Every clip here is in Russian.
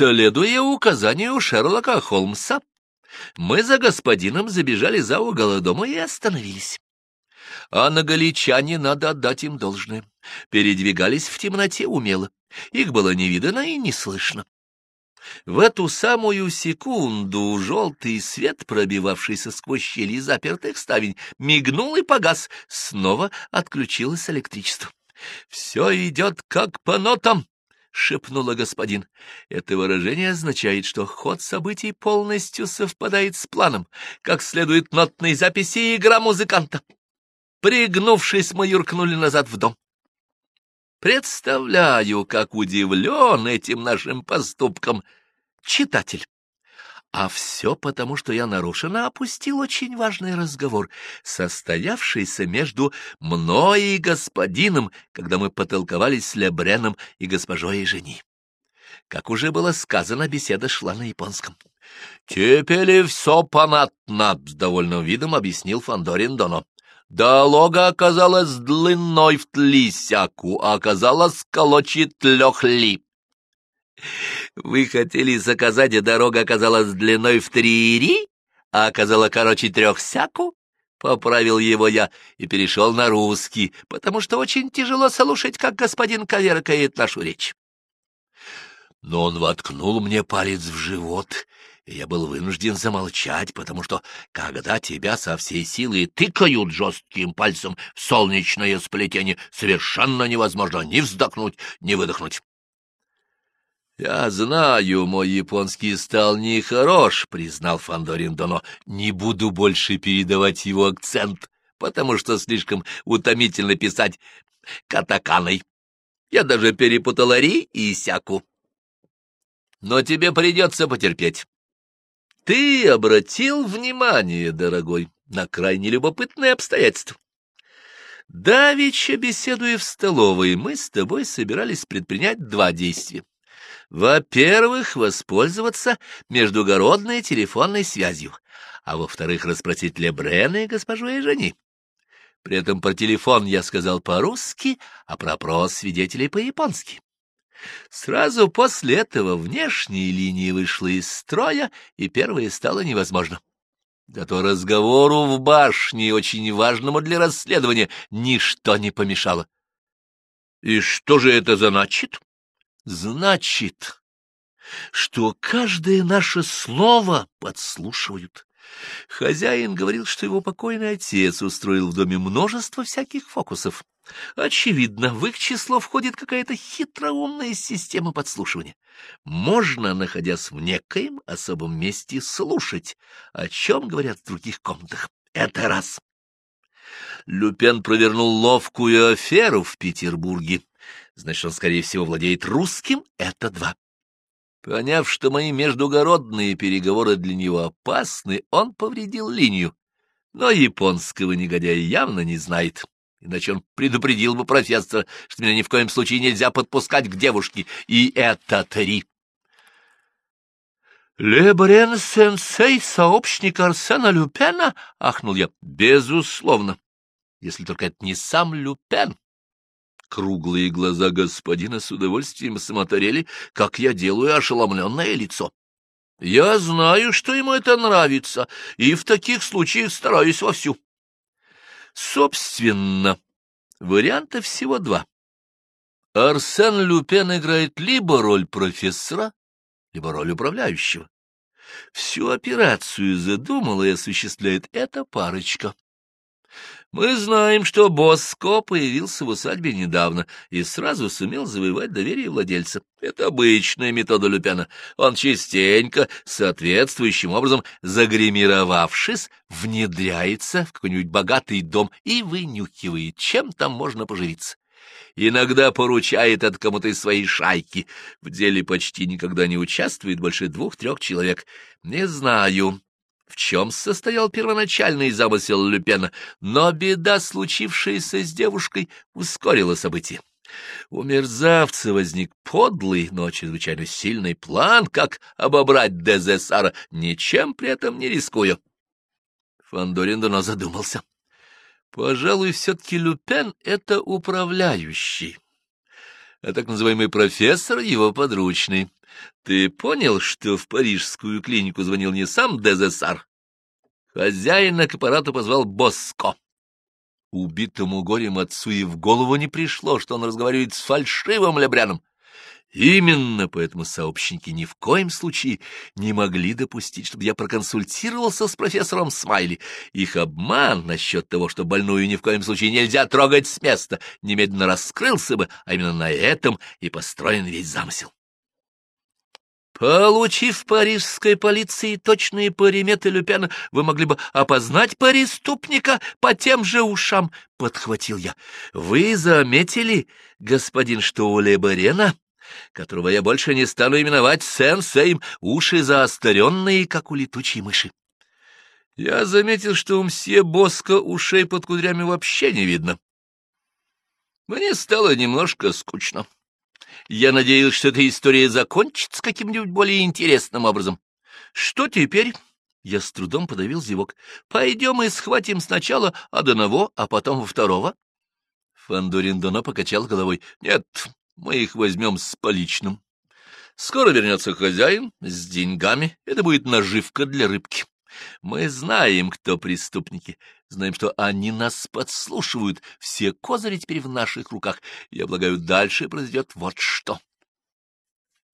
Следуя указанию Шерлока Холмса, мы за господином забежали за угол дома и остановились. А наголичане, надо отдать им должное, передвигались в темноте умело. Их было не видно и не слышно. В эту самую секунду желтый свет, пробивавшийся сквозь щели запертых ставень, мигнул и погас. Снова отключилось электричество. «Все идет как по нотам», — шепнула господин. Это выражение означает, что ход событий полностью совпадает с планом, как следует нотной записи и игра музыканта. Пригнувшись, мы юркнули назад в дом. Представляю, как удивлен этим нашим поступком читатель. А все потому, что я нарушенно опустил очень важный разговор, состоявшийся между мной и господином, когда мы потолковались с Лебреном и госпожой Жени. Как уже было сказано, беседа шла на японском. «Теперь все понятно», — с довольным видом объяснил Фандорин Доно. Дорога оказалась длиной в тлисяку, а оказалась колочи лехли. Вы хотели заказать, а дорога оказалась длиной в три а оказала короче трехсяку? Поправил его я и перешел на русский, потому что очень тяжело слушать, как господин коверкает нашу речь. Но он воткнул мне палец в живот и я был вынужден замолчать, потому что, когда тебя со всей силы тыкают жестким пальцем в солнечное сплетение, совершенно невозможно ни вздохнуть, ни выдохнуть. «Я знаю, мой японский стал нехорош», — признал Фандорин Доно. «Не буду больше передавать его акцент, потому что слишком утомительно писать катаканой. Я даже перепутал ри и сяку. Но тебе придется потерпеть. Ты обратил внимание, дорогой, на крайне любопытное обстоятельство. Давеча, беседуя в столовой, мы с тобой собирались предпринять два действия. Во-первых, воспользоваться междугородной телефонной связью, а во-вторых, расспросить Лебрена и госпожу Эжени. При этом про телефон я сказал по-русски, а про опрос свидетелей по-японски. Сразу после этого внешняя линия вышла из строя, и первое стало невозможно. Зато разговору в башне, очень важному для расследования, ничто не помешало. И что же это значит? Значит, что каждое наше слово подслушивают. Хозяин говорил, что его покойный отец устроил в доме множество всяких фокусов. Очевидно, в их число входит какая-то хитроумная система подслушивания. Можно, находясь в некоем особом месте, слушать, о чем говорят в других комнатах. Это раз. Люпен провернул ловкую аферу в Петербурге. Значит, он, скорее всего, владеет русским. Это два. Поняв, что мои междугородные переговоры для него опасны, он повредил линию. Но японского негодяя явно не знает иначе он предупредил бы профессора, что меня ни в коем случае нельзя подпускать к девушке, и это три. «Лебрен-сенсей — сообщник Арсена Люпена?» — ахнул я. «Безусловно, если только это не сам Люпен». Круглые глаза господина с удовольствием смотрели, как я делаю ошеломленное лицо. Я знаю, что ему это нравится, и в таких случаях стараюсь вовсю. Собственно, вариантов всего два. Арсен Люпен играет либо роль профессора, либо роль управляющего. Всю операцию задумала и осуществляет эта парочка. Мы знаем, что Боско появился в усадьбе недавно и сразу сумел завоевать доверие владельца. Это обычная метода Люпена. Он частенько, соответствующим образом загримировавшись, внедряется в какой-нибудь богатый дом и вынюхивает, чем там можно поживиться. Иногда поручает от кому-то из своей шайки. В деле почти никогда не участвует больше двух-трех человек. Не знаю, в чем состоял первоначальный замысел Люпена, но беда, случившаяся с девушкой, ускорила события. У мерзавца возник подлый, но чрезвычайно сильный план, как обобрать Дезесара, ничем при этом не рискуя. Фандорин давно задумался. Пожалуй, все-таки Люпен — это управляющий. А так называемый профессор его подручный. Ты понял, что в парижскую клинику звонил не сам Дезессар? Хозяина к аппарату позвал Боско. Убитому горем отцу и в голову не пришло, что он разговаривает с фальшивым Лебряном. Именно поэтому сообщники ни в коем случае не могли допустить, чтобы я проконсультировался с профессором Смайли. Их обман насчет того, что больную ни в коем случае нельзя трогать с места, немедленно раскрылся бы, а именно на этом и построен весь замысел. Получив парижской полиции точные париметы Люпена, вы могли бы опознать преступника по тем же ушам, — подхватил я. Вы заметили, господин, что у Лебарена которого я больше не стану именовать сенсеем, уши заостренные, как у летучей мыши. Я заметил, что у мсье Боска ушей под кудрями вообще не видно. Мне стало немножко скучно. Я надеялся, что эта история закончится каким-нибудь более интересным образом. Что теперь? Я с трудом подавил зевок. Пойдем и схватим сначала одного, а потом второго. Фандорин Доно покачал головой. Нет, мы их возьмем с поличным. Скоро вернется хозяин с деньгами. Это будет наживка для рыбки. Мы знаем, кто преступники, знаем, что они нас подслушивают. Все козыри теперь в наших руках. Я полагаю, дальше произойдет вот что.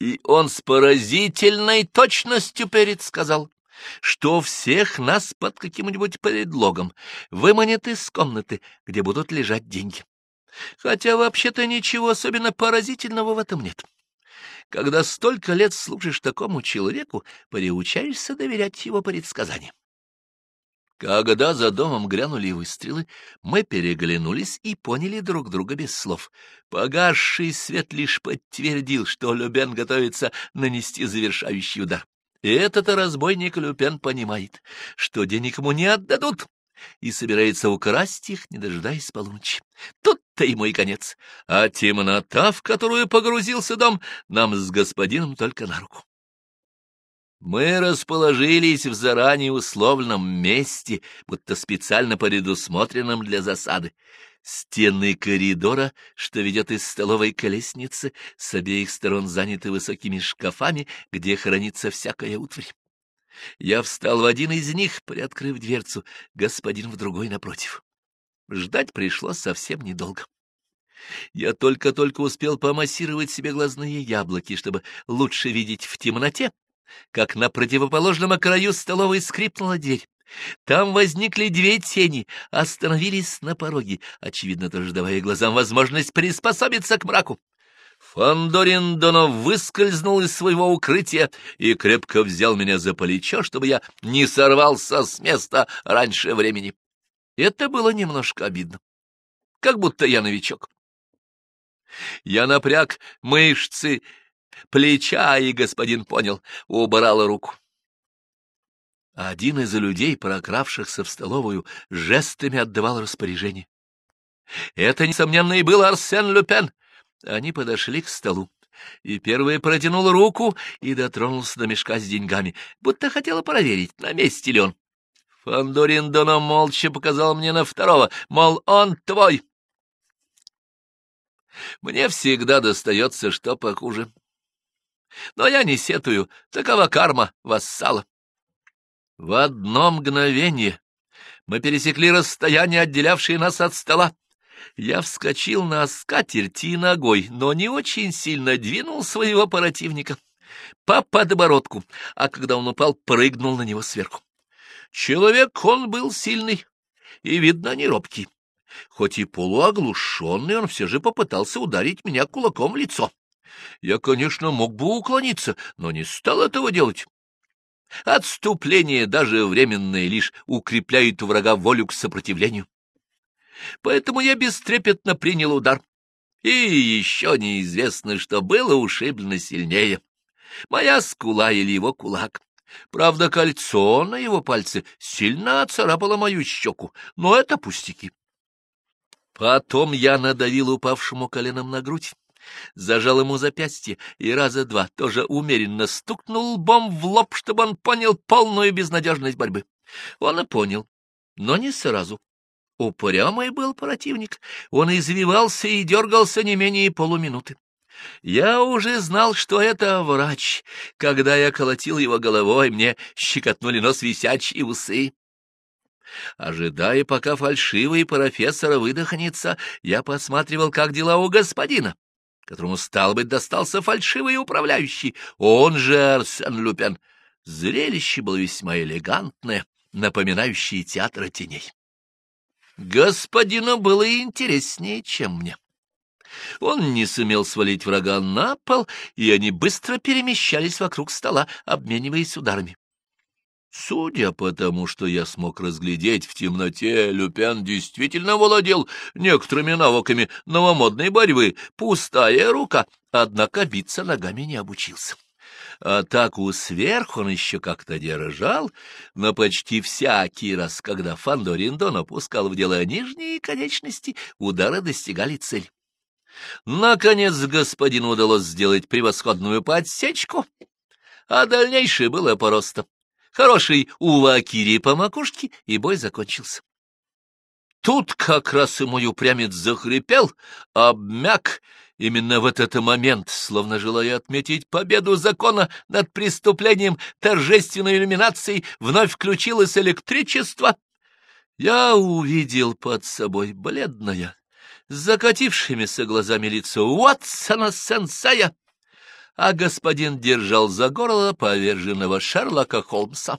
И он с поразительной точностью перед сказал, что всех нас под каким-нибудь предлогом выманят из комнаты, где будут лежать деньги. Хотя вообще-то ничего особенно поразительного в этом нет. Когда столько лет служишь такому человеку, приучаешься доверять его предсказаниям. Когда за домом грянули выстрелы, мы переглянулись и поняли друг друга без слов. Погасший свет лишь подтвердил, что Любен готовится нанести завершающий удар. И этот разбойник Люпен понимает, что денег ему не отдадут, и собирается украсть их, не дожидаясь полуночи. Тут-то и мой конец. А темнота, в которую погрузился дом, нам с господином только на руку. Мы расположились в заранее условленном месте, будто специально предусмотренном для засады. Стены коридора, что ведет из столовой к лестнице, с обеих сторон заняты высокими шкафами, где хранится всякая утварь. Я встал в один из них, приоткрыв дверцу, господин в другой напротив. Ждать пришлось совсем недолго. Я только-только успел помассировать себе глазные яблоки, чтобы лучше видеть в темноте, как на противоположном краю столовой скрипнула дверь. Там возникли две тени, остановились на пороге, очевидно, тоже давая глазам возможность приспособиться к мраку. Фандорин Донов выскользнул из своего укрытия и крепко взял меня за плечо, чтобы я не сорвался с места раньше времени. Это было немножко обидно, как будто я новичок. Я напряг мышцы плеча, и господин понял, убрал руку. Один из людей, прокравшихся в столовую, жестами отдавал распоряжение. Это, несомненно, и был Арсен Люпен — они подошли к столу, и первый протянул руку и дотронулся до мешка с деньгами, будто хотела проверить, на месте ли он. Фандорин Доно молча показал мне на второго, мол, он твой. Мне всегда достается что похуже. Но я не сетую, такова карма вассала. В одно мгновение мы пересекли расстояние, отделявшее нас от стола. Я вскочил на скатерть и ногой, но не очень сильно двинул своего противника по подбородку, а когда он упал, прыгнул на него сверху. Человек он был сильный и, видно, не робкий. Хоть и полуоглушенный, он все же попытался ударить меня кулаком в лицо. Я, конечно, мог бы уклониться, но не стал этого делать. Отступление, даже временное, лишь укрепляет у врага волю к сопротивлению. Поэтому я бестрепетно принял удар. И еще неизвестно, что было ушиблено сильнее. Моя скула или его кулак. Правда, кольцо на его пальце сильно оцарапало мою щеку, но это пустяки. Потом я надавил упавшему коленом на грудь, зажал ему запястье и раза два тоже умеренно стукнул лбом в лоб, чтобы он понял полную безнадежность борьбы. Он и понял, но не сразу. Упрямый был противник. Он извивался и дергался не менее полуминуты. Я уже знал, что это врач. Когда я колотил его головой, мне щекотнули нос висячие усы. Ожидая, пока фальшивый профессора выдохнется, я посматривал, как дела у господина, которому, стал быть, достался фальшивый управляющий, он же Арсен Люпен. Зрелище было весьма элегантное, напоминающее театр теней. Господину было интереснее, чем мне. Он не сумел свалить врага на пол, и они быстро перемещались вокруг стола, обмениваясь ударами. Судя по тому, что я смог разглядеть в темноте, Люпен действительно владел некоторыми навыками новомодной борьбы, пустая рука, однако биться ногами не обучился. Атаку сверху он еще как-то держал, но почти всякий раз, когда Фандориндон опускал в дело нижние конечности, удары достигали цели. Наконец господину удалось сделать превосходную подсечку, а дальнейшее было просто. Хороший увакири по макушке, и бой закончился. Тут как раз и мой упрямец захрипел, обмяк. Именно в этот момент, словно желая отметить победу закона над преступлением торжественной иллюминацией, вновь включилось электричество. Я увидел под собой бледное, с закатившимися глазами лицо Уотсона Сенсея, а господин держал за горло поверженного Шерлока Холмса.